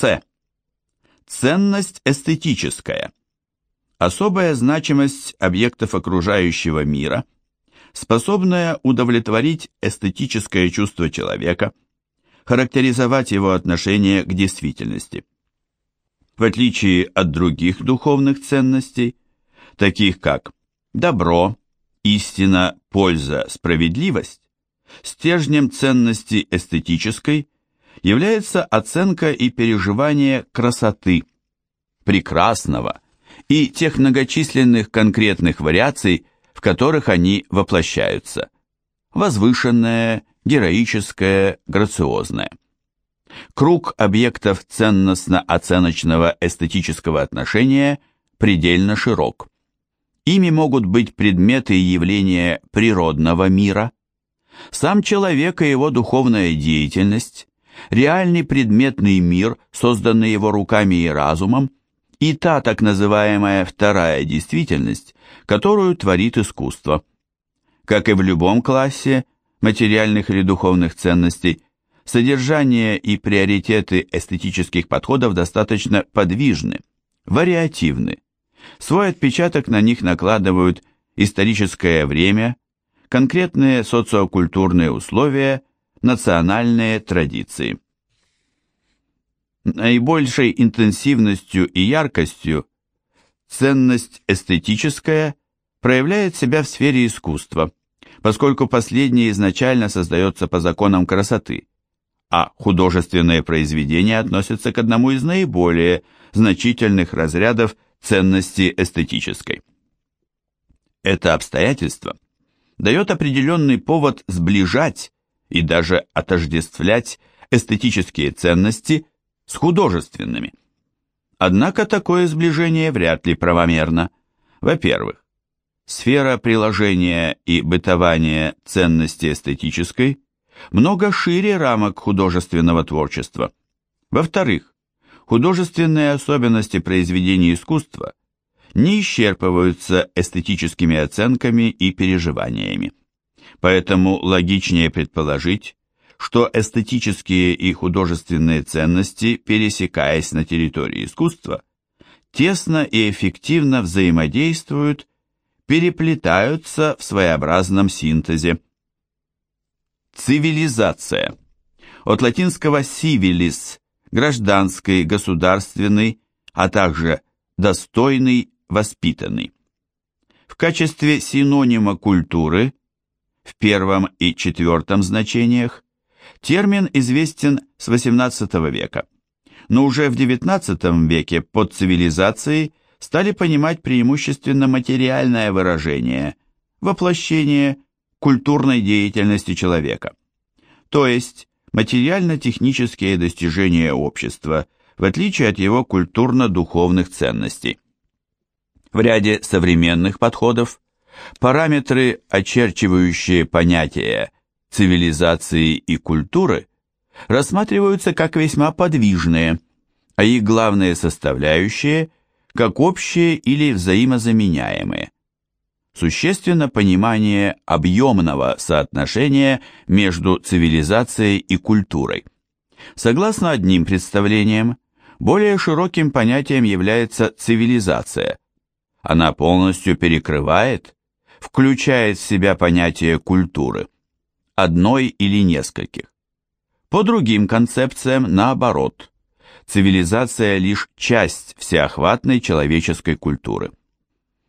С. Ценность эстетическая. Особая значимость объектов окружающего мира, способная удовлетворить эстетическое чувство человека, характеризовать его отношение к действительности. В отличие от других духовных ценностей, таких как добро, истина, польза, справедливость, стержнем ценности эстетической является оценка и переживание красоты, прекрасного и тех многочисленных конкретных вариаций, в которых они воплощаются. Возвышенное, героическое, грациозное. Круг объектов ценностно-оценочного эстетического отношения предельно широк. Ими могут быть предметы и явления природного мира, сам человек и его духовная деятельность, реальный предметный мир, созданный его руками и разумом, и та так называемая вторая действительность, которую творит искусство. Как и в любом классе материальных или духовных ценностей, содержание и приоритеты эстетических подходов достаточно подвижны, вариативны. Свой отпечаток на них накладывают историческое время, конкретные социокультурные условия, национальные традиции. Наибольшей интенсивностью и яркостью ценность эстетическая проявляет себя в сфере искусства, поскольку последнее изначально создается по законам красоты, а художественные произведения относятся к одному из наиболее значительных разрядов ценности эстетической. Это обстоятельство дает определенный повод сближать и даже отождествлять эстетические ценности с художественными. Однако такое сближение вряд ли правомерно. Во-первых, сфера приложения и бытования ценности эстетической много шире рамок художественного творчества. Во-вторых, художественные особенности произведений искусства не исчерпываются эстетическими оценками и переживаниями. Поэтому логичнее предположить, что эстетические и художественные ценности, пересекаясь на территории искусства, тесно и эффективно взаимодействуют, переплетаются в своеобразном синтезе. Цивилизация. От латинского civilis – гражданский, государственный, а также достойный, воспитанный. В качестве синонима культуры в первом и четвертом значениях термин известен с XVIII века, но уже в XIX веке под цивилизацией стали понимать преимущественно материальное выражение, воплощение культурной деятельности человека, то есть материально-технические достижения общества, в отличие от его культурно-духовных ценностей. В ряде современных подходов параметры, очерчивающие понятия цивилизации и культуры, рассматриваются как весьма подвижные, а их главные составляющие – как общие или взаимозаменяемые. Существенно понимание объемного соотношения между цивилизацией и культурой. Согласно одним представлениям, более широким понятием является цивилизация. Она полностью перекрывает, включает в себя понятие культуры, одной или нескольких. По другим концепциям, наоборот, цивилизация лишь часть всеохватной человеческой культуры.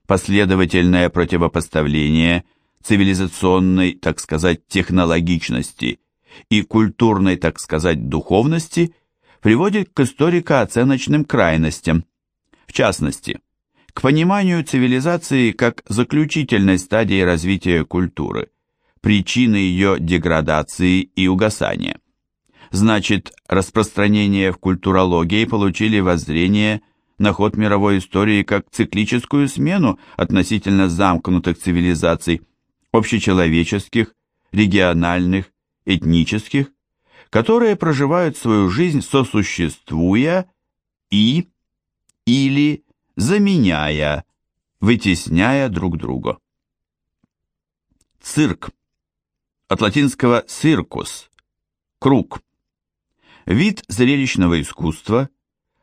Последовательное противопоставление цивилизационной, так сказать, технологичности и культурной, так сказать, духовности приводит к историко-оценочным крайностям. В частности, к пониманию цивилизации как заключительной стадии развития культуры, причины ее деградации и угасания. Значит, распространение в культурологии получили воззрение на ход мировой истории как циклическую смену относительно замкнутых цивилизаций, общечеловеческих, региональных, этнических, которые проживают свою жизнь сосуществуя и или заменяя, вытесняя друг друга. Цирк. От латинского «circus» – круг. Вид зрелищного искусства,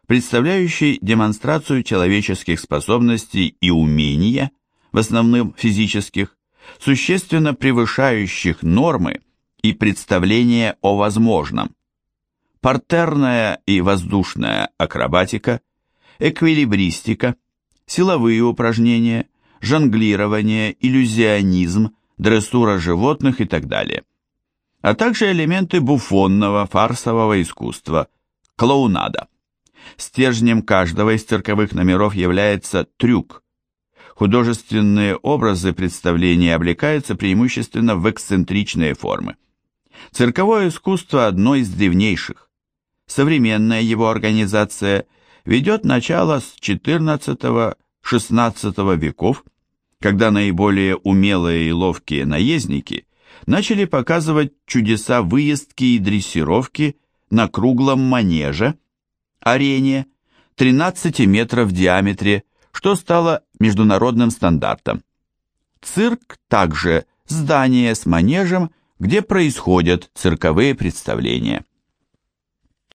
представляющий демонстрацию человеческих способностей и умения, в основном физических, существенно превышающих нормы и представления о возможном. Партерная и воздушная акробатика, эквилибристика, силовые упражнения, жонглирование, иллюзионизм, дрессура животных и так далее. А также элементы буфонного, фарсового искусства, клоунада. Стержнем каждого из цирковых номеров является трюк. Художественные образы представления облекаются преимущественно в эксцентричные формы. Цирковое искусство одно из древнейших. Современная его организация ведет начало с XIV-XVI веков, когда наиболее умелые и ловкие наездники начали показывать чудеса выездки и дрессировки на круглом манеже, арене, 13 метров в диаметре, что стало международным стандартом. Цирк также здание с манежем, где происходят цирковые представления.